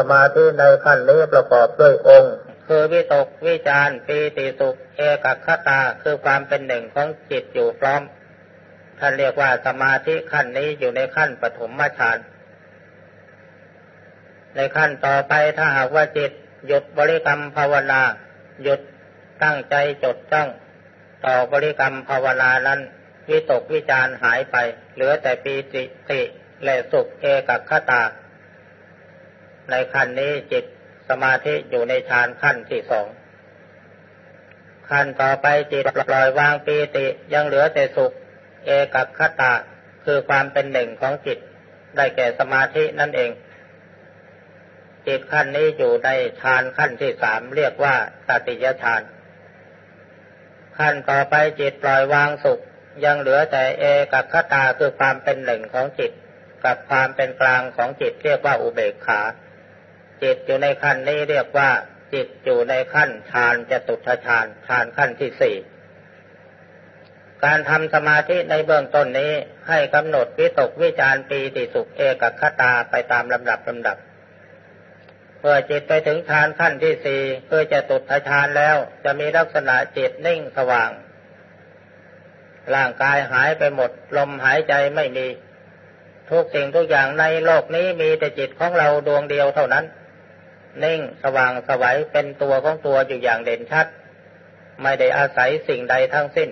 สมาธิในขั้นนี้ประกอบด้วยองค์ คือวิตกวิจารปีติสุข เอกคตาคือความเป็นหนึ่งของจิตอยู่พร้อมท่านเรียกว่าสมาธิขั้นนี้อยู่ในขั้นปฐมฌานในขั้นต่อไปถ้าหากว่าจิตหยุดบริกรรมภาวนาหยุดตั้งใจจดจ้อง ต่อบริกรรมภาวนานั้นวิตกวิจารหายไป เหลือแต่ปีติติและสุขเอกคตา ในขั้นนี้จิตสมาธิอยู่ในฌานขั้นที่สองขั้นต่อไปจิตปล่อยวางปีติยังเหลือแต่สุข เอกัคตาคือความเป็นหนึ่งของจิต ได้แก่สมาธินั่นเอง จิตขั้นนี้อยู่ในฌานขั้นที่สามเรียกว่าสติยฌาน ขั้นต่อไปจิตปล่อยวางสุข ยังเหลือแต่เอกับคตาคือความเป็นหนึ่งของจิต กับความเป็นกลางของจิตเรียกว่าอุเบกขา จิตอยู่ในขั้นนี้เรียกว่า จิตอยู่ในขั้นฌานจะตุทฌานฌานขั้นที่สี่การทำสมาธิในเบื้องต้นนี้ให้กำหนดวิตกวิจารปีติสุขเอกคตาไปตามลำดับลำดับ เมื่อจิตไปถึงฌานขั้นที่สี่เพื่อจะตุดฌานแล้วจะมีลักษณะจิตนิ่งสว่าง ร่างกายหายไปหมด ลมหายใจไม่มี ทุกสิ่งทุกอย่างในโลกนี้มีแต่จิตของเราดวงเดียวเท่านั้น นิ่งสว่างสวัยเป็นตัวของตัวอยู่อย่างเด่นชัด ไม่ได้อาศัยสิ่งใดทั้งสิ้น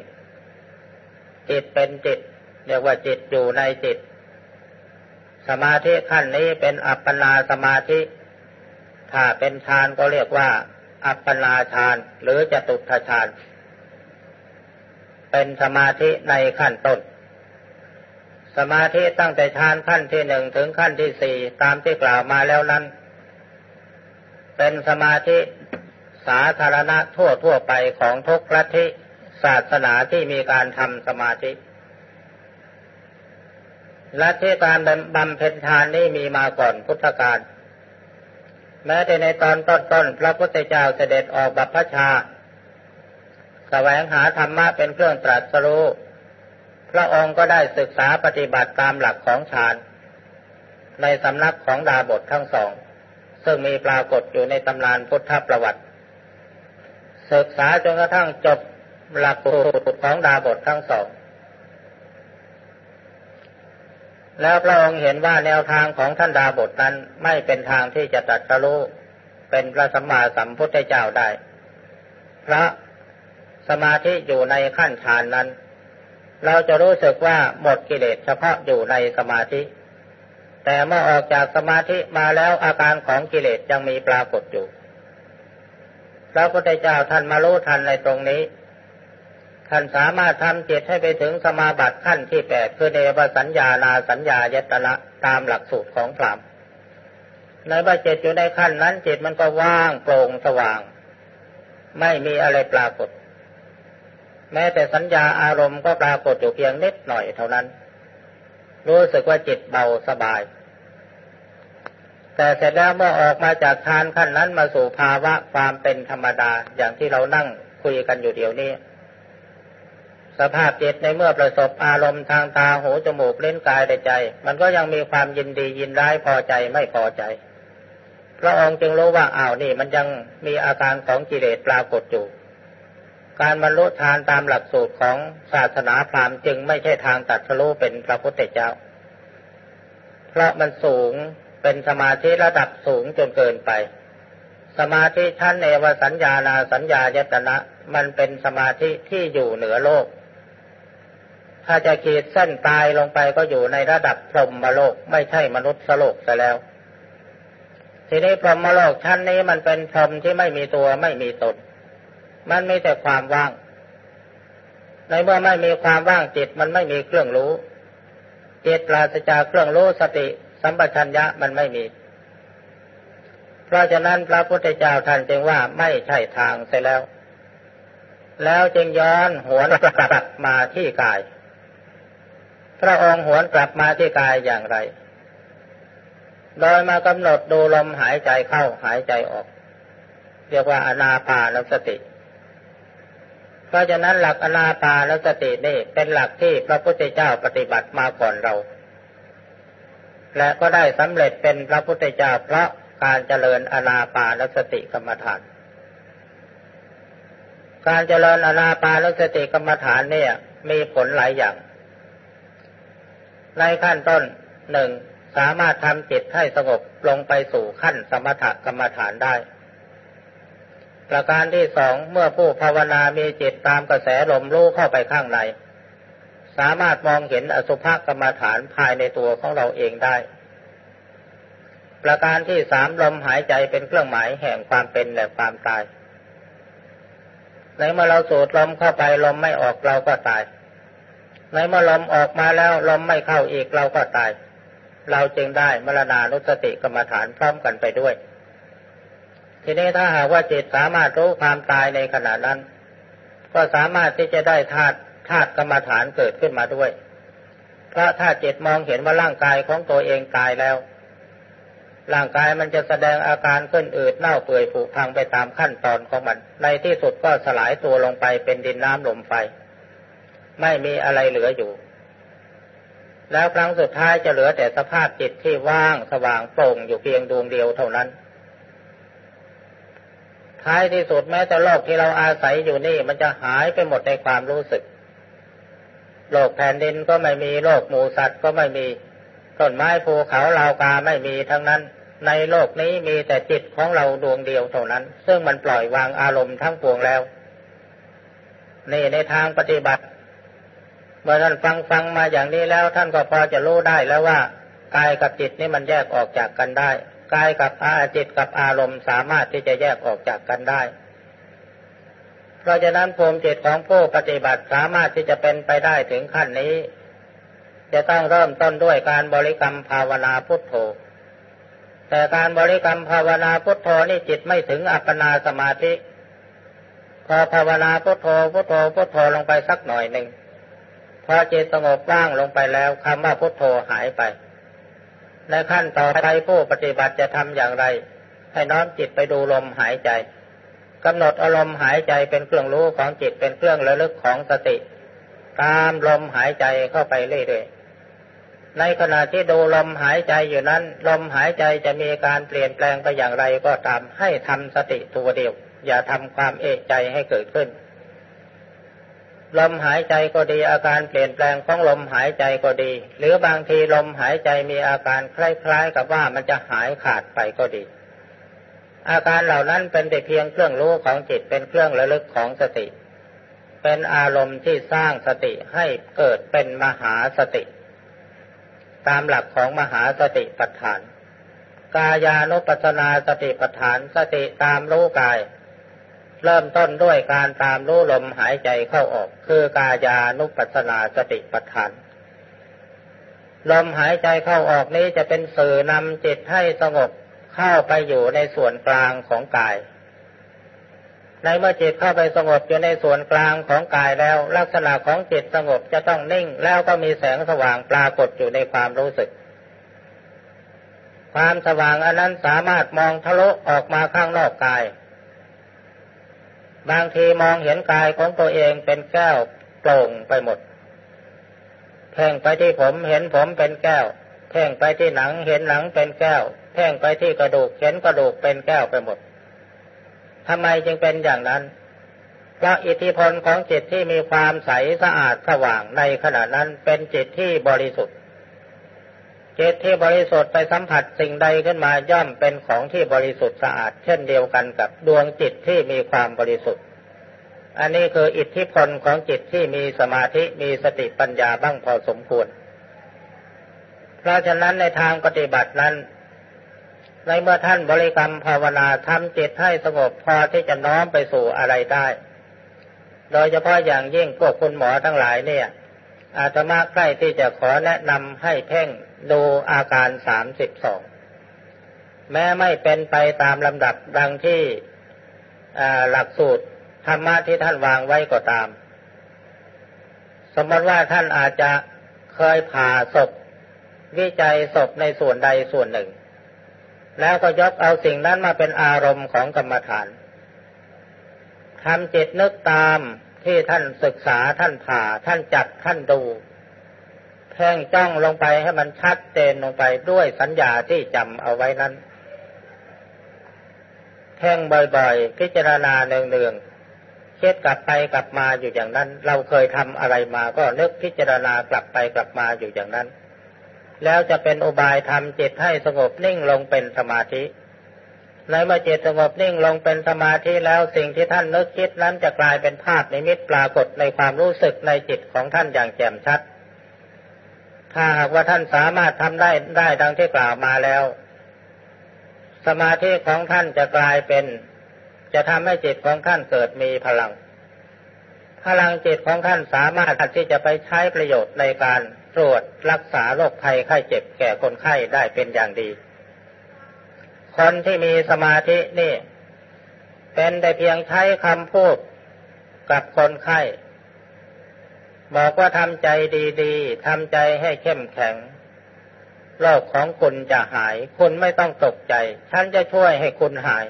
จิตเป็นจิตเรียกว่าจิตอยู่ในจิต สมาธิขั้นนี้เป็นอัปปนาสมาธิ ถ้าเป็นฌานก็เรียกว่า อัปปนาฌานหรือจตุทฌานเป็นสมาธิในขั้นต้น สมาธิตั้งแต่ฌานขั้นที่หนึ่งถึงขั้นที่สี่ตามที่กล่าวมาแล้วนั้น เป็นสมาธิสาธารณะทั่วทั่วไปของทุกลัทธิศาสนาที่มีการทำสมาธิลัทธิการบำเพ็ญฌานนี้มีมาก่อนพุทธกาลแม้แต่ในตอนต้นๆพระพุทธเจ้าเสด็จออกบัพพชาแสวงหาธรรมะเป็นเครื่องตรัสรู้พระองค์ก็ได้ศึกษาปฏิบัติตามหลักของฌานในสำนักของดาบททั้งสอง ซึ่งมีปรากฏอยู่ในตำนานพุทธประวัติ ศึกษาจนกระทั่งจบหลักสูตรของดาบททั้งสอง แล้วพระองค์เห็นว่าแนวทางของท่านดาบทนั้นไม่เป็นทางที่จะตัดสรู้เป็นพระสัมมาสัมพุทธเจ้าได้ พระสมาธิอยู่ในขั้นฌานนั้น เราจะรู้สึกว่าหมดกิเลสเฉพาะอยู่ในสมาธิ แต่เมื่อออกจากสมาธิมาแล้วอาการของกิเลสยังมีปรากฏอยู่พระพุทธเจ้าท่านมารู้ทันในตรงนี้ ท่านสามารถทำจิตให้ไปถึงสมาบัติขั้นที่แปดคือเนวสัญญานาสัญญายตนะตามหลักสูตรของพรามในบาจิตอยู่ในขั้นนั้นจิตมันก็ว่างโปร่งสว่าง ไม่มีอะไรปรากฏ แม้แต่สัญญาอารมณ์ก็ปรากฏอยู่เพียงนิดหน่อยเท่านั้น รู้สึกว่าจิตเบาสบาย แต่เสร็จแล้วเมื่อออกมาจากฌานขั้นนั้นมาสู่ภาวะความเป็นธรรมดาอย่างที่เรานั่งคุยกันอยู่เดี๋ยวนี้ สภาพจิตในเมื่อประสบอารมณ์ทางตาหูจมูกเล่นกายในใจ มันก็ยังมีความยินดียินร้ายพอใจไม่พอใจพระองค์จึงรู้ว่าอ้าวนี่มันยังมีอาการของกิเลสปรากฏอยู่ การบรรลุฌานตามหลักสูตรของศาสนาพราหมณ์จึงไม่ใช่ทางตัดสู้เป็นพระพุทธเจ้า เพราะมันสูงเป็นสมาธิระดับสูงจนเกินไป สมาธิชั้นเนวสัญญานาสัญญายตนะ มันเป็นสมาธิที่อยู่เหนือโลก ถ้าจะขีดเส้นตายลงไปก็อยู่ในระดับพรหมโลก ไม่ใช่มนุษย์โลกซะแล้ว ทีนี้พรหมโลกชั้นนี้มันเป็นพรหมที่ไม่มีตัวไม่มีตน มันมีแต่ความว่าง ในเมื่อไม่มีความว่างจิตมันไม่มีเครื่องรู้จิตปราศจากเครื่องรู้สติ สัมปชัญญะมันไม่มี เพราะฉะนั้นพระพุทธเจ้าท่านจึงว่าไม่ใช่ทางเสียแล้ว แล้วจึงย้อนหัวกลับมาที่กาย พระองค์หวนกลับมาที่กายอย่างไร โดยมากำหนดดูลมหายใจเข้าหายใจออก เรียกว่าอนาปานสติ เพราะฉะนั้นหลักอนาปานสตินี่เป็นหลักที่พระพุทธเจ้าปฏิบัติมาก่อนเรา และก็ได้สำเร็จเป็นพระพุทธเจ้าเพราะการเจริญอนาปานสติกรรมฐาน การเจริญอนาปานสติกรรมฐานเนี่ยมีผลหลายอย่าง ในขั้นต้นหนึ่งสามารถทำจิตให้สงบลงไปสู่ขั้นสมถกรรมฐานได้ ประการที่สองเมื่อผู้ภาวนามีจิตตามกระแสลมรู้เข้าไปข้างใน สามารถมองเห็นอสุภกรรมฐานภายในตัวของเราเองได้ ประการที่สามลมหายใจเป็นเครื่องหมายแห่งความเป็นและความตาย ในเมื่อเราสูดลมเข้าไปลมไม่ออกเราก็ตาย ในเมื่อลมออกมาแล้วลมไม่เข้าอีกเราก็ตาย เราจึงได้มรณานุสติกรรมฐานพร้อมกันไปด้วย ทีนี้ถ้าหากว่าจิตสามารถรู้ความตายในขณะนั้น ก็สามารถที่จะได้ธาตุธาตุกรรมฐานเกิดขึ้นมาด้วย เพราะถ้าจิตมองเห็นว่าร่างกายของตัวเองตายแล้ว ร่างกายมันจะแสดงอาการขึ้นอืดเน่าเปื่อยผุพังไปตามขั้นตอนของมัน ในที่สุดก็สลายตัวลงไปเป็นดินน้ำลมไฟ ไม่มีอะไรเหลืออยู่ แล้วครั้งสุดท้ายจะเหลือแต่สภาพจิตที่ว่างสว่างโปร่งอยู่เพียงดวงเดียวเท่านั้น ท้ายที่สุดแม้แต่โลกที่เราอาศัยอยู่นี่ มันจะหายไปหมดในความรู้สึก โลกแผ่นดินก็ไม่มีโลกหมูสัตว์ก็ไม่มีต้นไม้ภูเขาลาวกาไม่มีทั้งนั้น ในโลกนี้มีแต่จิตของเราดวงเดียวเท่านั้น ซึ่งมันปล่อยวางอารมณ์ทั้งปวงแล้วนี่ในทางปฏิบัติ เมื่อท่านฟังฟังมาอย่างนี้แล้ว ท่านก็พอจะรู้ได้แล้วว่ากายกับจิตนี่มันแยกออกจากกันได้ กายกับอาจิตกับอารมณ์สามารถที่จะแยกออกจากกันได้ เพราะฉะนั้นภูมิจิตของผู้ปฏิบัติสามารถที่จะเป็นไปได้ถึงขั้นนี้ จะต้องเริ่มต้นด้วยการบริกรรมภาวนาพุทโธ แต่การบริกรรมภาวนาพุทโธนี่จิตไม่ถึงอัปปนาสมาธิ พอภาวนาพุทโธพุทโธพุทโธลงไปสักหน่อยหนึ่งพอจิตสงบว่างลงไปแล้วคำว่าพุทโธหายไป ในขั้นต่อไปผู้ปฏิบัติจะทำอย่างไร ให้น้อมจิตไปดูลมหายใจกำหนดอารมณ์หายใจเป็นเครื่องรู้ของจิตเป็นเครื่องระลึกของสติ ตามลมหายใจเข้าไปเรื่อยๆในขณะที่ดูลมหายใจอยู่นั้น ลมหายใจจะมีการเปลี่ยนแปลงไปอย่างไรก็ตามให้ทำสติตัวเดียว อย่าทำความเอกใจให้เกิดขึ้น ลมหายใจก็ดีอาการเปลี่ยนแปลงของลมหายใจก็ดี หรือบางทีลมหายใจมีอาการคล้าย ๆ กับว่ามันจะหายขาดไปก็ดี อาการเหล่านั้นเป็นแต่เพียงเครื่องรู้ของจิตเป็นเครื่องระลึกของสติ เป็นอารมณ์ที่สร้างสติให้เกิดเป็นมหาสติ ตามหลักของมหาสติปัฏฐาน กายานุปัสนาสติปัฏฐานสติตามรู้กาย เริ่มต้นด้วยการตามรู้ลมหายใจเข้าออก คือกายานุปัสสนาสติปัฏฐาน ลมหายใจเข้าออกนี้จะเป็นสื่อนำจิตให้สงบเข้าไปอยู่ในส่วนกลางของกาย ในเมื่อจิตเข้าไปสงบอยู่ในส่วนกลางของกายแล้ว ลักษณะของจิตสงบจะต้องนิ่งแล้วก็มีแสงสว่างปรากฏอยู่ในความรู้สึกความสว่างอันนั้นสามารถมองทะลุออกมาข้างนอกกาย บางทีมองเห็นกายของตัวเองเป็นแก้วโปร่งไปหมด เพ่งไปที่ผมเห็นผมเป็นแก้ว เพ่งไปที่หนังเห็นหนังเป็นแก้ว เพ่งไปที่กระดูกเห็นกระดูกเป็นแก้วไปหมดทำไมจึงเป็นอย่างนั้นเพราะอิทธิพลของจิตที่มีความใสสะอาดสว่างในขณะนั้นเป็นจิตที่บริสุทธิ์ จิตที่บริสุทธิ์ไปสัมผัสสิ่งใดขึ้นมาย่อมเป็นของที่บริสุทธิ์สะอาด เช่นเดียวกันกับดวงจิตที่มีความบริสุทธิ์ อันนี้คืออิทธิพลของจิตที่มีสมาธิมีสติปัญญาบ้างพอสมควร เพราะฉะนั้นในทางปฏิบัตินั้น ในเมื่อท่านบริกรรมภาวนาทำจิตให้สงบพอที่จะน้อมไปสู่อะไรได้ โดยเฉพาะอย่างยิ่งพวกคุณหมอทั้งหลายเนี่ยอาตมาใกล้ที่จะขอแนะนำให้เพ่ง ดูอาการสามสิบสองแม้ไม่เป็นไปตามลำดับดังที่หลักสูตรธรรมะที่ท่านวางไว้ก็ตาม สมมติว่าท่านอาจจะเคยผ่าศพ วิจัยศพในส่วนใดส่วนหนึ่ง แล้วก็ยกเอาสิ่งนั้นมาเป็นอารมณ์ของกรรมฐานทำจิตนึกตามที่ท่านศึกษาท่านผ่าท่านจัดท่านดู แพ่งจ้องลงไปให้มันชัดเจนลงไปด้วยสัญญาที่จำเอาไว้นั้นแท่งบ่อยๆ พิจารณาเนืองๆคิดกลับไปกลับมาอยู่อย่างนั้น เราเคยทำอะไรมาก็นึกพิจารณากลับไปกลับมาอยู่อย่างนั้น แล้วจะเป็นอุบายทำจิตให้สงบนิ่งลงเป็นสมาธิในเมื่อจิตสงบนิ่งลงเป็นสมาธิแล้วสิ่งที่ท่านนึกคิดนั้นจะกลายเป็นภาพนิมิตปรากฏในความรู้สึกในจิตของท่านอย่างแจ่มชัด ถ้าหากว่าท่านสามารถทำได้ได้ดังที่กล่าวมาแล้ว สมาธิของท่านจะกลายเป็น จะทำให้จิตของท่านเกิดมีพลัง พลังจิตของท่านสามารถที่จะไปใช้ประโยชน์ในการตรวจรักษาโรคภัยไข้เจ็บแก่คนไข้ได้เป็นอย่างดี คนที่มีสมาธินี่ เป็นแต่เพียงใช้คำพูดกับคนไข้ บอกว่าทำใจดีๆทำใจให้เข้มแข็งโรคของคุณจะหาย คุณไม่ต้องตกใจ ฉันจะช่วยให้คุณหาย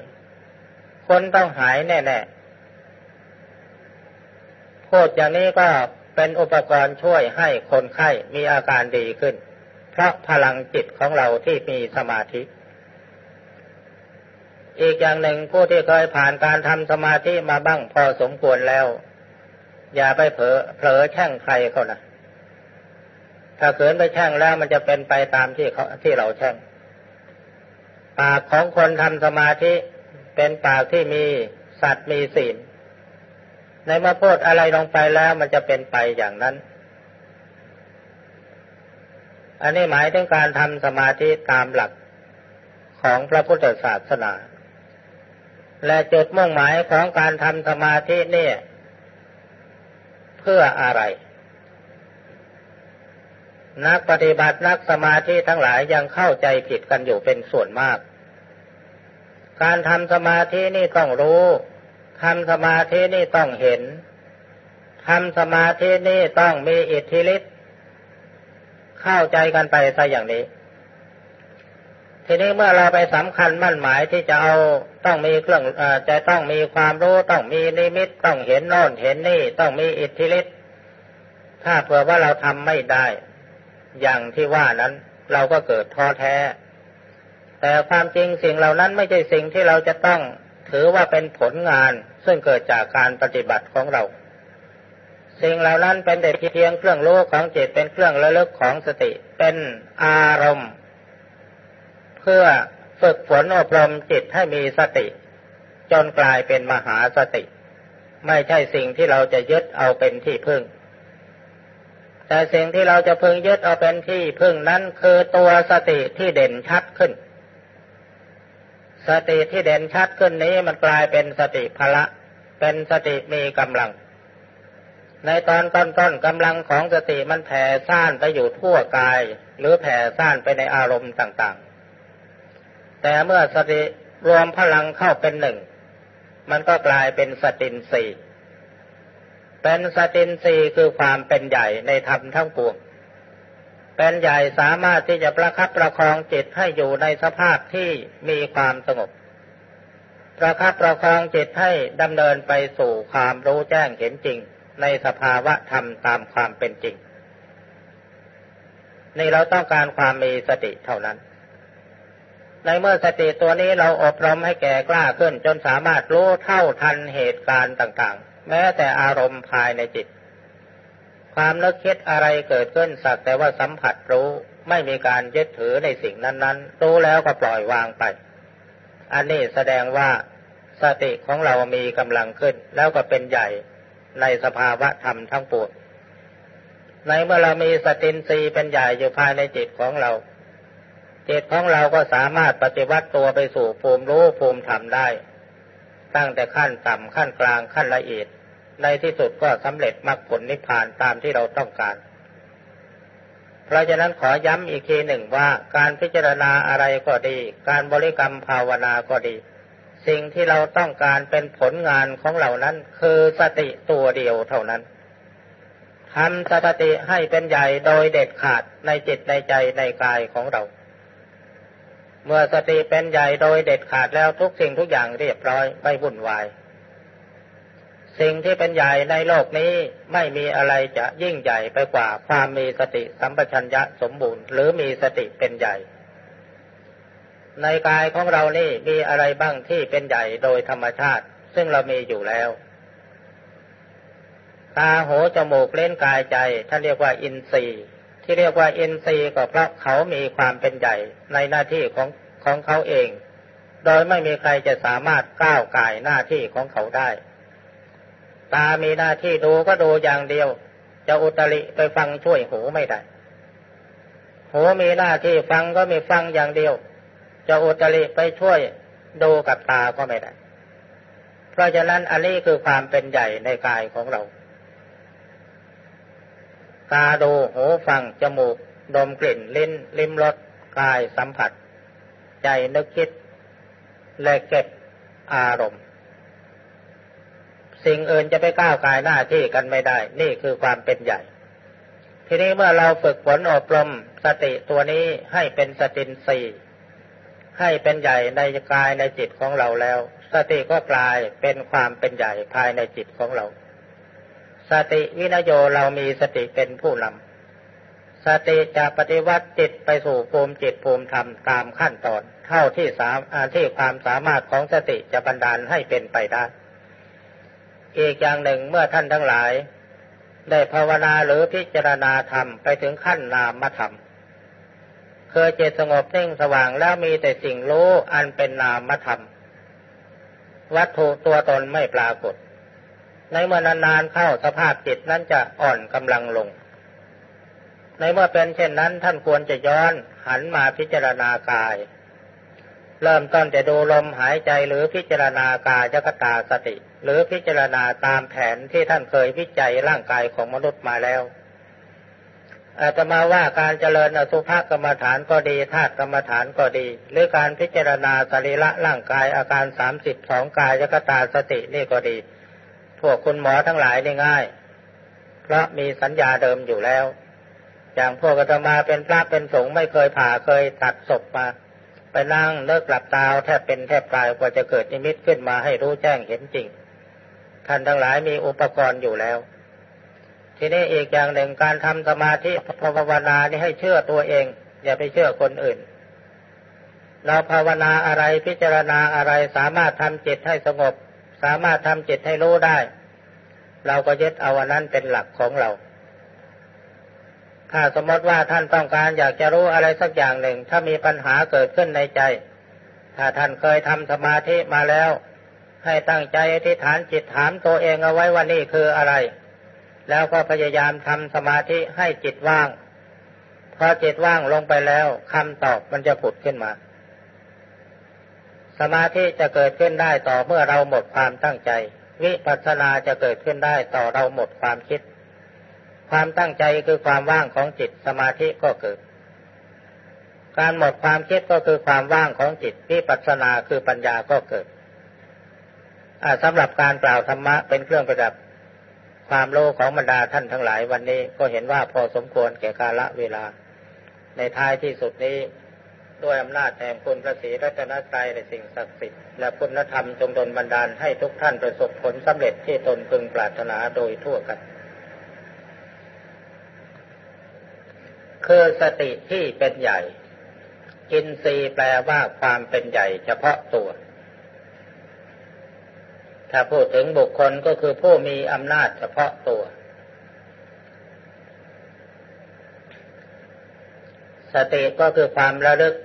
คนต้องหายแน่ๆพูดอย่างนี้ก็เป็นอุปกรณ์ช่วยให้คนไข้มีอาการดีขึ้น เพราะพลังจิตของเราที่มีสมาธิ อีกอย่างหนึ่งผู้ที่เคยผ่านการทำสมาธิมาบ้างพอสมควรแล้ว อย่าไปเผลอเผลอแช่งใครเขานะถ้าเขินไปแช่งแล้วมันจะเป็นไปตามที่เขาที่เราแช่งปากของคนทำสมาธิเป็นปากที่มีสัตว์มีศีลในเมื่อพูดอะไรลงไปแล้วมันจะเป็นไปอย่างนั้น อันนี้หมายถึงการทำสมาธิตามหลักของพระพุทธศาสนา และจุดมุ่งหมายของการทำสมาธินี่ เพื่ออะไร นักปฏิบัตินักสมาธิทั้งหลายยังเข้าใจผิดกันอยู่เป็นส่วนมาก การทำสมาธินี่ต้องรู้ทำสมาธินี่ต้องเห็นทำสมาธินี่ต้องมีอิทธิฤทธิ์เข้าใจกันไปซะอย่างนี้ ทีนี้เมื่อเราไปสำคัญมั่นหมายที่จะเอาต้องมีเครื่องอจะต้องมีความรู้ต้องมีนิมิตต้องเห็นโน่นเห็นนี่ต้องมีอิทธิฤทธิ์ถ้าเผื่อว่าเราทำไม่ได้ อย่างที่ว่านั้น เราก็เกิดท้อแท้ แต่ความจริงสิ่งเหล่านั้นไม่ใช่สิ่งที่เราจะต้องถือว่าเป็นผลงาน ซึ่งเกิดจากการปฏิบัติของเรา สิ่งเหล่านั้นเป็นแต่เพียงเครื่องรู้ของจิตเป็นเครื่องระลึกของสติ เป็นอารมณ์ เพื่อฝึกฝนอบรมจิตให้มีสติ จนกลายเป็นมหาสติ ไม่ใช่สิ่งที่เราจะยึดเอาเป็นที่พึ่ง แต่สิ่งที่เราจะพึงยึดเอาเป็นที่พึ่งนั้นคือตัวสติที่เด่นชัดขึ้น สติที่เด่นชัดขึ้นนี้มันกลายเป็นสติพละ เป็นสติมีกำลัง ในตอนต้นๆกำลังของสติมันแผ่ซ่านไปอยู่ทั่วกาย หรือแผ่ซ่านไปในอารมณ์ต่างๆ แต่เมื่อสติรวมพลังเข้าเป็นหนึ่ง มันก็กลายเป็นสตินสีเป็นสตินสีคือความเป็นใหญ่ในธรรมทั้งปวง เป็นใหญ่สามารถที่จะประคับประคองจิตให้อยู่ในสภาพที่มีความสงบ ประคับประคองจิตให้ดำเนินไปสู่ความรู้แจ้งเห็นจริง ในสภาวะธรรมตามความเป็นจริง นี่เราต้องการความมีสติเท่านั้น ในเมื่อสติตัวนี้เราอบรมให้แก่กล้าขึ้น จนสามารถรู้เท่าทันเหตุการณ์ต่างๆ แม้แต่อารมณ์ภายในจิต ความนึกคิดอะไรเกิดขึ้นสักแต่ว่าสัมผัสรู้ ไม่มีการยึดถือในสิ่งนั้นๆ รู้แล้วก็ปล่อยวางไป อันนี้แสดงว่าสติของเรามีกำลังขึ้น แล้วก็เป็นใหญ่ในสภาวะธรรมทั้งปวงในเมื่อเรามีสตินรีเป็นใหญ่อยู่ภายในจิตของเรา จิตของเราก็สามารถปฏิวัติตัวไปสู่ภูมิรู้ภูมิธรรมได้ ตั้งแต่ขั้นต่ำขั้นกลางขั้นละเอียด ในที่สุดก็สำเร็จมรรคผลนิพพานตามที่เราต้องการ เพราะฉะนั้นขอย้ำอีกทีหนึ่งว่าการพิจารณาอะไรก็ดี การบริกรรมภาวนาก็ดี สิ่งที่เราต้องการเป็นผลงานของเหล่านั้น คือสติตัวเดียวเท่านั้นทำสติให้เป็นใหญ่โดยเด็ดขาดในจิตในใจในกายของเรา เมื่อสติเป็นใหญ่โดยเด็ดขาดแล้วทุกสิ่งทุกอย่างเรียบร้อยไม่วุ่นวาย สิ่งที่เป็นใหญ่ในโลกนี้ไม่มีอะไรจะยิ่งใหญ่ไปกว่าความมีสติสัมปชัญญะสมบูรณ์ หรือมีสติเป็นใหญ่ ในกายของเรานี่มีอะไรบ้างที่เป็นใหญ่โดยธรรมชาติ ซึ่งเรามีอยู่แล้วตาหูจมูกเล่นกายใจท่านเรียกว่าอินทรีย์ ที่เรียกว่าอินทรีย์ก็เพราะเขามีความเป็นใหญ่ในหน้าที่ของของเขาเอง โดยไม่มีใครจะสามารถก้าวไก่หน้าที่ของเขาได้ ตามีหน้าที่ดูก็ดูอย่างเดียว จะอุตริไปฟังช่วยหูไม่ได้หูมีหน้าที่ฟังก็มีฟังอย่างเดียว จะอุตริไปช่วยดูกับตาก็ไม่ได้ เพราะฉะนั้นอันนี้คือความเป็นใหญ่ในกายของเรา ตาดูหูฟัง จมูก ดมกลิ่นลิ้น ลิ้มรสกายสัมผัส ใจนึกคิด และเก็บอารมณ์ สิ่งอื่นจะไปก้าวกายหน้าที่กันไม่ได้ นี่คือความเป็นใหญ่ ทีนี้เมื่อเราฝึกฝนอบรมสติตัวนี้ให้เป็นสตินสีให้เป็นใหญ่ในกายในจิตของเราแล้ว สติก็กลายเป็นความเป็นใหญ่ภายในจิตของเรา สติวินโยเรามีสติเป็นผู้นำสติจะปฏิวัติจิตไปสู่ภูมิจิตภูมิธรรมตามขั้นตอน เท่าที่สามที่ความสามารถของสติจะบันดาลให้เป็นไปได้ อีกอย่างหนึ่งเมื่อท่านทั้งหลาย ได้ภาวนาหรือพิจารณาธรรมไปถึงขั้นนามธรรมเคยเจตสงบนิ่งสว่างแล้วมีแต่สิ่งรู้อันเป็นนามธรรม วัตถุตัวตนไม่ปรากฏ ในเมื่อนานๆเข้าสภาพจิตนั้นจะอ่อนกำลังลง ในเมื่อเป็นเช่นนั้นท่านควรจะย้อนหันมาพิจารณากาย เริ่มต้นจะดูลมหายใจหรือพิจารณากายกตาสติ หรือพิจารณาตามแผนที่ท่านเคยวิจัยร่างกายของมนุษย์มาแล้วอาตมาว่าการเจริญอสุภกรรมฐานก็ดีธาตุกรรมฐานก็ดี หรือการพิจารณาสรีระร่างกายอาการสามสิบสองกายยกตาสตินี่ก็ดี พวกคุณหมอทั้งหลายนี่ง่าย เพราะมีสัญญาเดิมอยู่แล้ว อย่างพวกอาตมาเป็นพระเป็นสงฆ์ไม่เคยผ่าเคยตัดศพมา ไปนั่งเลิกหลับตาแทบเป็นแทบตายกว่าจะเกิดนิมิตขึ้นมาให้รู้แจ้งเห็นจริง ท่านทั้งหลายมีอุปกรณ์อยู่แล้ว ทีนี้อีกอย่างหนึ่งการทำสมาธิภาวนานี่ให้เชื่อตัวเอง อย่าไปเชื่อคนอื่นเราภาวนาอะไรพิจารณาอะไรสามารถทำจิตให้สงบ สามารถทำจิตให้รู้ได้ เราก็ยึดเอาวันนั้นเป็นหลักของเรา ถ้าสมมติว่าท่านต้องการอยากจะรู้อะไรสักอย่างหนึ่ง ถ้ามีปัญหาเกิดขึ้นในใจ ถ้าท่านเคยทำสมาธิมาแล้ว ให้ตั้งใจอธิษฐานจิตถามตัวเองเอาไว้ว่านี่คืออะไร แล้วก็พยายามทำสมาธิให้จิตว่างพอจิตว่างลงไปแล้วคำตอบมันจะผุดขึ้นมา สมาธิจะเกิดขึ้นได้ต่อเมื่อเราหมดความตั้งใจ วิปัสสนาจะเกิดขึ้นได้ต่อเราหมดความคิด ความตั้งใจคือความว่างของจิตสมาธิก็เกิด การหมดความคิดก็คือความว่างของจิตวิปัสสนาคือปัญญาก็เกิดสำหรับการกล่าวธรรมะเป็นเครื่องประดับความโลภของบรรดาท่านทั้งหลายวันนี้ก็เห็นว่าพอสมควรแก่กาละเวลา ในท้ายที่สุดนี้ ด้วยอำนาจแห่งคุณพระศรีรัตนตรัยในสิ่งศักดิ์สิทธิ์และคุณธรรมจงดลบันดาลให้ทุกท่านประสบผลสำเร็จที่ตนพึงปรารถนาโดยทั่วกัน คือสติที่เป็นใหญ่ อินทรีย์แปลว่าความเป็นใหญ่เฉพาะตัว ถ้าพูดถึงบุคคลก็คือผู้มีอำนาจเฉพาะตัวสติก็คือความระลึก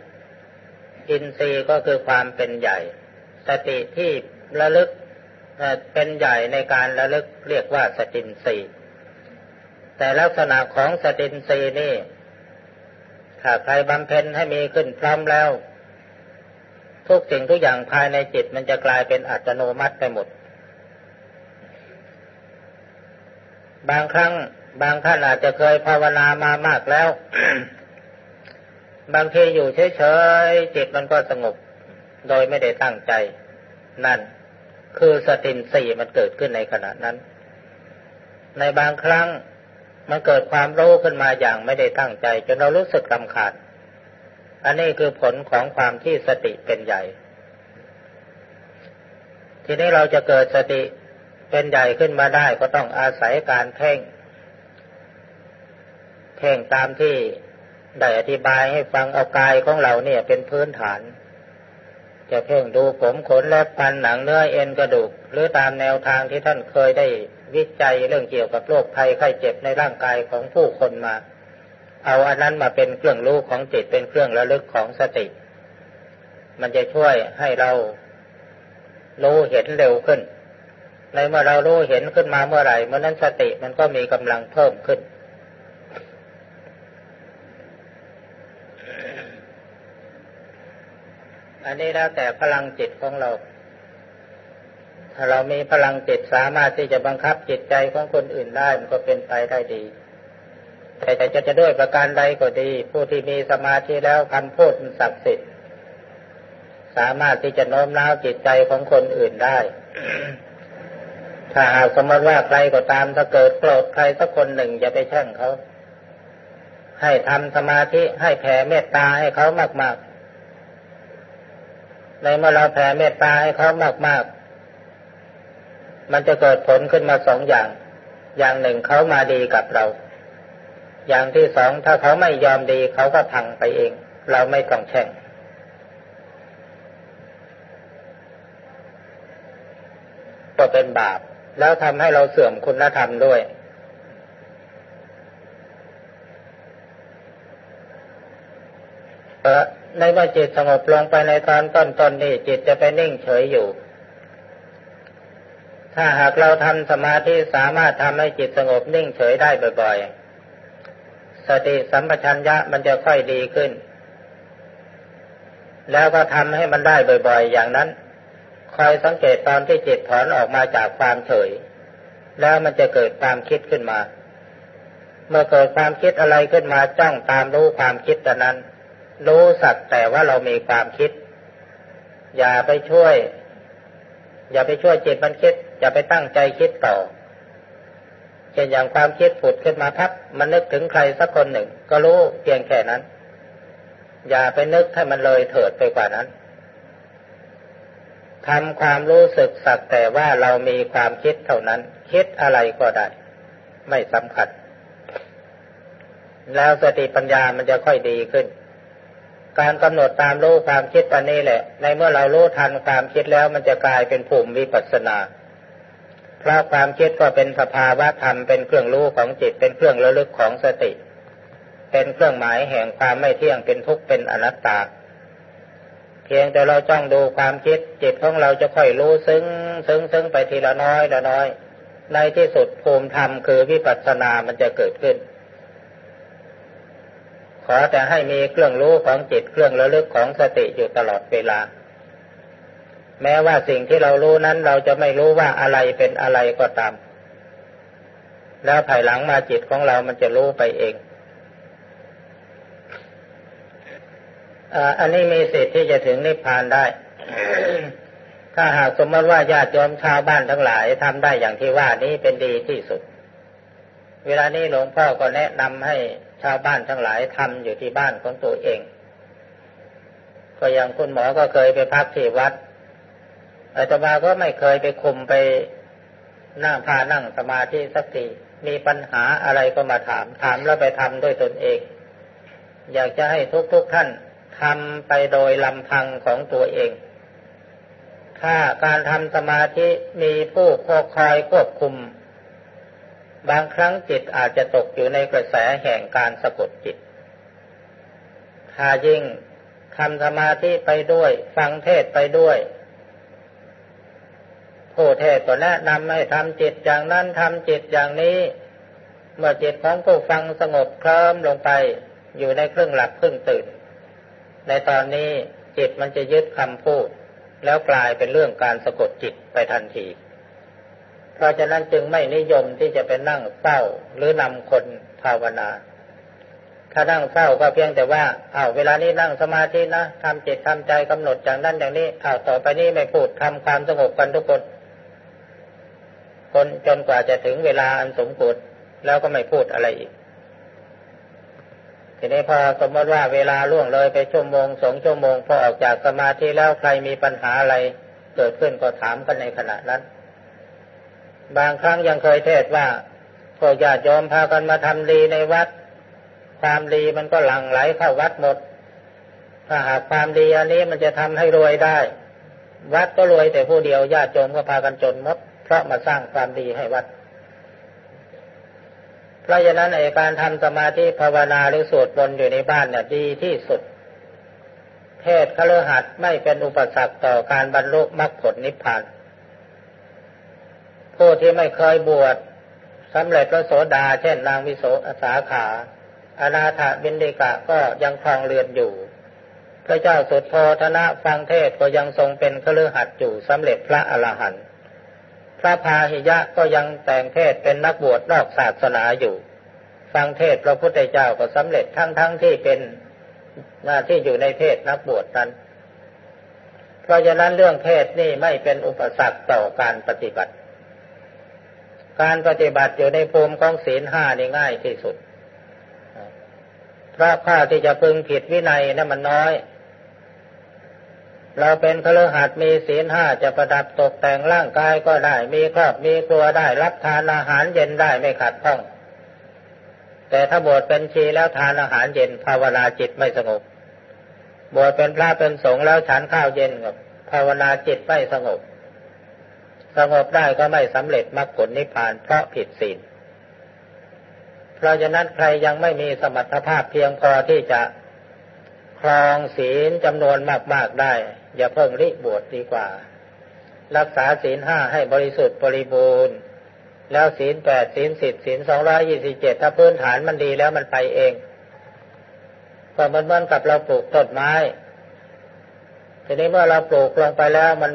อินทรีย์ก็คือความเป็นใหญ่ สติที่ระลึกเป็นใหญ่ในการระลึกเรียกว่าสตินทรีย์แต่ลักษณะของสตินทรีย์นี่ ถ้าใครบำเพ็ญให้มีขึ้นพร้อมแล้ว ทุกสิ่งทุกอย่างภายในจิตมันจะกลายเป็นอัตโนมัติไปหมด บางครั้งบางท่านอาจจะเคยภาวนามามากแล้ว บางทีอยู่เฉยๆจิตมันก็สงบ โดยไม่ได้ตั้งใจ นั่น คือสตินสี่มันเกิดขึ้นในขณะนั้น ในบางครั้งมันเกิดความรู้ขึ้นมาอย่างไม่ได้ตั้งใจ จนเรารู้สึกลำขาด อันนี้คือผลของความที่สติเป็นใหญ่ ทีนี้เราจะเกิดสติเป็นใหญ่ขึ้นมาได้ก็ต้องอาศัยการเพ่ง เพ่งตามที่ ได้อธิบายให้ฟังเอากายของเราเนี่ยเป็นพื้นฐาน จะเพ่งดูผมขนและฟันหนังเนื้อเอ็นกระดูก หรือตามแนวทางที่ท่านเคยได้วิจัยเรื่องเกี่ยวกับโรคภัยไข้เจ็บในร่างกายของผู้คนมา เอาอันนั้นมาเป็นเครื่องรู้ของจิตเป็นเครื่องระลึกของสติ มันจะช่วยให้เรารู้เห็นเร็วขึ้น ในเมื่อเรารู้เห็นขึ้นมาเมื่อไหร่เมื่อนั้นสติมันก็มีกำลังเพิ่มขึ้น อันนี้แล้วแต่พลังจิตของเรา ถ้าเรามีพลังจิตสามารถที่จะบังคับจิตใจของคนอื่นได้มันก็เป็นไปได้ดี แต่จะจะด้วยประการใดก็ดี ผู้ที่มีสมาธิแล้วคำพูดมันศักดิ์สิทธิ์สามารถที่จะโน้มน้าวจิตใจของคนอื่นได้ ถ้าหากสมมติว่าใครก็ตามถ้าเกิดโกรธใครสักคนหนึ่งอย่าไปแช่งเขา ให้ทำสมาธิให้แผ่เมตตาให้เขามากๆ ในเมื่อเราแผ่เมตตาให้เขามากๆ มันจะเกิดผลขึ้นมาสองอย่าง อย่างหนึ่งเขามาดีกับเรา อย่างที่สองถ้าเขาไม่ยอมดีเขาก็พังไปเอง เราไม่ต้องแช่งก็เป็นบาป แล้วทำให้เราเสื่อมคุณธรรมด้วยเออ ในเมื่อจิตสงบลงไปในตอนต้นๆนนี่จิตจะไปนิ่งเฉยอยู่ ถ้าหากเราทำสมาธิสามารถทำให้จิตสงบนิ่งเฉยได้บ่อยๆ สติสัมปชัญญะมันจะค่อยดีขึ้น แล้วก็ทำให้มันได้บ่อยๆ อย่างนั้นคอยสังเกตตอนที่จิตถอนออกมาจากความเฉย แล้วมันจะเกิดความคิดขึ้นมา เมื่อเกิดความคิดอะไรขึ้นมาจ้องตามรู้ความคิดตอนนั้น รู้สักแต่ว่าเรามีความคิด อย่าไปช่วย อย่าไปช่วยจิตมันคิด อย่าไปตั้งใจคิดต่อเช่นอย่างความคิดผุดขึ้นมาพับมันนึกถึงใครสักคนหนึ่ง ก็รู้เพียงแค่นั้น อย่าไปนึกให้มันเลยเถิดไปกว่านั้นทำความรู้สึกสักแต่ว่าเรามีความคิดเท่านั้น คิดอะไรก็ได้ ไม่สำคัญ แล้วสติปัญญามันจะค่อยดีขึ้น การกำหนดตามรู้ความคิดตอนนี้แหละ ในเมื่อเรารู้ทันความคิดแล้วมันจะกลายเป็นภูมิวิปัสสนาเพราะความคิดก็เป็นสภาวะธรรมเป็นเครื่องรู้ของจิตเป็นเครื่องระลึกของสติ เป็นเครื่องหมายแห่งความไม่เที่ยงเป็นทุกข์เป็นอนัตตา เพียงแต่เราจ้องดูความคิดจิตของเราจะค่อยรู้ซึ้งซึ้งซึ้งไปทีละน้อยละน้อย ในที่สุดภูมิธรรมคือวิปัสสนามันจะเกิดขึ้น ขอแต่ให้มีเครื่องรู้ของจิตเครื่องระลึกของสติอยู่ตลอดเวลา แม้ว่าสิ่งที่เรารู้นั้นเราจะไม่รู้ว่าอะไรเป็นอะไรก็ตาม แล้วภายหลังมาจิตของเรามันจะรู้ไปเองอันนี้มีสิทธิ์ที่จะถึงนิพพานได้ ถ้าหากสมมติว่าญาติโยมชาวบ้านทั้งหลายทำได้อย่างที่ว่านี้เป็นดีที่สุด เวลานี้หลวงพ่อก็แนะนำให้ชาวบ้านทั้งหลายทำอยู่ที่บ้านของตัวเอง ก็อย่างคุณหมอก็เคยไปพักที่วัดอาตมาก็ไม่เคยไปคุมไปนั่งพานั่งสมาธิสักทีมีปัญหาอะไรก็มาถาม ถามแล้วไปทำด้วยตนเอง อยากจะให้ทุกๆทท่านทำไปโดยลำพังของตัวเอง ถ้าการทำสมาธิมีผู้คอยควบคุม บางครั้งจิตอาจจะตกอยู่ในกระแสแห่งการสะกดจิต ถ้ายิ่งทำสมาธิไปด้วย ฟังเทศไปด้วยผู้เทศก็แนะนำให้ทำจิตอย่างนั้นทำจิตอย่างนี้ เมื่อจิตของผู้ฟังสงบเคลิ้มลงไป อยู่ในเครึ่องหลับเครึ่องตื่น ในตอนนี้จิตมันจะยึดคำพูด แล้วกลายเป็นเรื่องการสะกดจิตไปทันที เพราะฉะนั้นจึงไม่นิยมที่จะไปนั่งเศร้าหรือนำคนภาวนา ถ้านั่งเศร้าก็เพียงแต่ว่าอ้าวเวลานี้นั่งสมาธินะทำจิตทำใจกำหนดอย่างนั้นอย่างนี้อ้าวต่อไปนี้ไม่พูดทำความสงบกันทุกคนคนจนกว่าจะถึงเวลาอันสมควรแล้วก็ไม่พูดอะไรอีก ทีนี้พอสมมติว่าเวลาล่วงเลยไปชั่วโมงสองชั่วโมงพอออกจากสมาธิแล้วใครมีปัญหาอะไรเกิดขึ้นก็ถามกันในขณะนั้น บางครั้งยังเคยเทศว่าพวกญาติโยมพากันมาทำดีในวัด ความดีมันก็หลั่งไหลเข้าวัดหมด ถ้าหากความดีอันนี้มันจะทำให้รวยได้ วัดก็รวยแต่ผู้เดียวญาติโยมก็พากันจนมด เพราะมาสร้างความดีให้วัด เพราะฉะนั้นในการทำสมาธิภาวนาหรือสวดมนต์อยู่ในบ้านเนี่ยดีที่สุดเพศคฤหัสไม่เป็นอุปสรรคต่อการบรรลุมรรคผลนิพพาน ผู้ที่ไม่เคยบวชสำเร็จพระโสดา เช่นนางวิโสสาขาอนาถบินดิกะก็ยังครองเรือนอยู่ พระเจ้าสุดโทธนะฟังเทศก็ยังทรงเป็นคฤหัสถ์อยู่สำเร็จพระอรหันต์พระพาหิยะก็ยังแต่งเทศเป็นนักบวชนอกศาสนาอยู่ ฟังเทศพระพุทธเจ้าก็สำเร็จทั้งทั้งที่เป็นหน้าที่อยู่ในเพศนักบวชนั้น เพราะฉะนั้นเรื่องเพศนี่ไม่เป็นอุปสรรคต่อการปฏิบัติ การปฏิบัติอยู่ในภูมิของศีลห้านี่ง่ายที่สุด พระข้าที่จะพึงผิดวินัยนั่นมันน้อย เราเป็นคฤหัสถ์มีศีลห้าจะประดับตกแต่งร่างกายก็ได้ มีครอบมีครัวได้ รับทานอาหารเย็นได้ไม่ขัดข้อง แต่ถ้าบวชเป็นชีแล้วทานอาหารเย็นภาวนาจิตไม่สงบบวชเป็นพระเป็นสงฆ์แล้วฉันข้าวเย็นกับภาวนาจิตไม่สงบ สงบได้ก็ไม่สำเร็จมรรคผลนิพพานเพราะผิดศีล เพราะฉะนั้นใครยังไม่มีสมรรถภาพเพียงพอที่จะครองศีลจำนวนมากๆได้ อย่าเพิ่งรีบบวชดีกว่า รักษาศีลห้าให้บริสุทธิ์บริบูรณ์ แล้วศีลแปดศีลสิบศีลสองร้อยี่สิบเจ็ดถ้าพื้นฐานมันดีแล้วมันไปเองก็มันเหมือนกับเราปลูกต้นไม้ทีนี้เมื่อเราปลูกลงไปแล้วมัน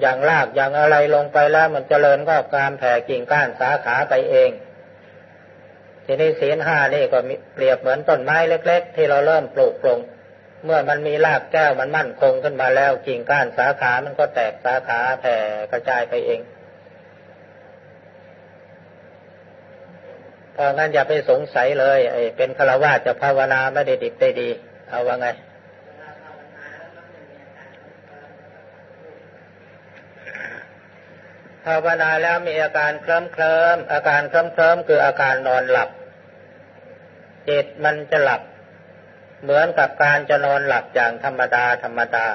อย่างรากอย่างอะไรลงไปแล้วมันจเจริญก็การแผ่กิ่งก้านสาขาไปเอง ทีนี้ศีลห้านี่ก็เปรียบเหมือนต้นไม้เล็ก ๆ ที่เราเริ่มปลูกลงเมื่อมันมีรากแก้วมันมั่นคงขึ้นมาแล้วกิ่งก้านสาขา มันก็แตกสาขาแผ่กระจายไปเองเพราะงั้นอย่าไปสงสัยเลยไอ้เป็นฆราวาสจะภาวนาไม่ได้ดิบได้ดี เอาว่าไง ภาวนาแล้วมีอาการเคลิ้มเคลิ้มอาการเคลิ้มเคลิ้มคืออาการนอนหลับ จิตมันจะหลับ เหมือนกับการจะนอนหลับอย่างธรรมดาธรรมดา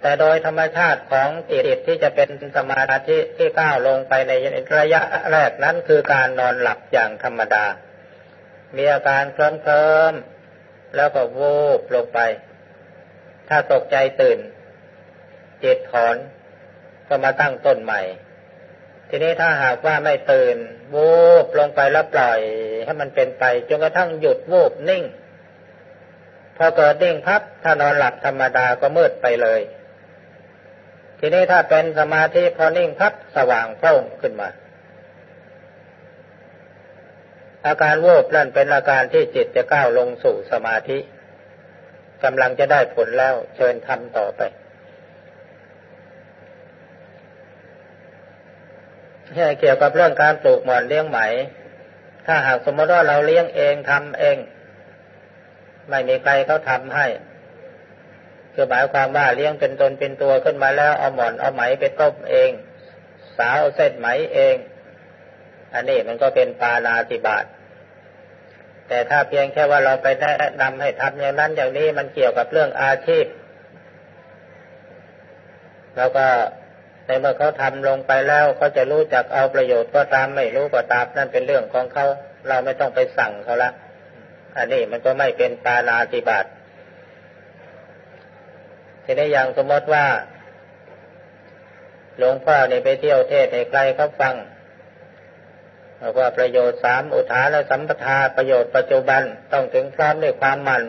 แต่โดยธรรมชาติของจิตที่จะเป็นสมาธิที่ก้าวลงไปในระยะแรกนั้นคือการนอนหลับอย่างธรรมดา มีอาการเคลิ้มเคลิมแล้วก็วูบลงไป ถ้าตกใจตื่น จิตถอน ก็มาตั้งต้นใหม่ ทีนี้ถ้าหากว่าไม่ตื่นวูบลงไปแล้วปล่อยให้มันเป็นไปจนกระทั่งหยุดวูบนิ่ง พอเกิดนิ่งพับถ้านอนหลับธรรมดาก็มืดไปเลย ทีนี้ถ้าเป็นสมาธิพอนิ่งพับสว่างโพร่งขึ้นมา อาการโวบนั่นเป็นอาการที่จิตจะก้าวลงสู่สมาธิกำลังจะได้ผลแล้วเชิญทำต่อไป เกี่ยวกับเรื่องการปลูกหมอนเลี้ยงไหม ถ้าหากสมมติว่าเราเลี้ยงเองทำเอง ไม่มีใครเขาทำให้คือหมายความว่าเลี้ยงเป็นตนเป็นตัวขึ้นมาแล้วเอาหมอนเอาไหมไปต้มเอง สาวเส้นไหมเอง อันนี้มันก็เป็นปานาติบาตแต่ถ้าเพียงแค่ว่าเราไปแนะนำให้ทำอย่างนั้นอย่างนี้มันเกี่ยวกับเรื่องอาชีพ แล้วก็ ในเมื่อเขาทำลงไปแล้วเขาจะรู้จักเอาประโยชน์ก็ตามไม่รู้ก็ตามนั่นเป็นเรื่องของเขาเราไม่ต้องไปสั่งเขาละ อันนี้มันก็ไม่เป็นปานาติบาตทีนี้อย่างสมมติว่า หลวงพ่อเนี่ยไปเที่ยวเทศให้ใครเขาฟังบอกว่าประโยชน์สามอุทานและสัมปทาประโยชน์ปัจจุบันต้องถึงพร้อมด้วยความมัน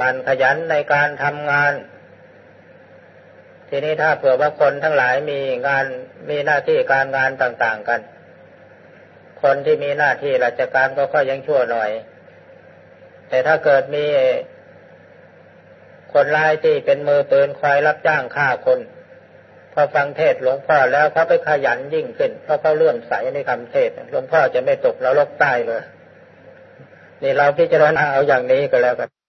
มันขยันในการทำงาน ทีนี้ถ้าเผื่อว่าคนทั้งหลายมีงานมีหน้าที่การงานต่าง ๆกัน คนที่มีหน้าที่ราชการก็ค่อยยังชั่วหน่อย แต่ถ้าเกิดมีคนร้ายที่เป็นมือปืนคอยรับจ้างฆ่าคน พอฟังเทศหลวงพ่อแล้วเขาไปขยันยิ่งขึ้นเพราะเขาเลื่อมใสในคำเทศหลวงพ่อจะไม่ตกนรกใต้เลยนี่เราพิจารณาเอาอย่างนี้ก็แล้วกัน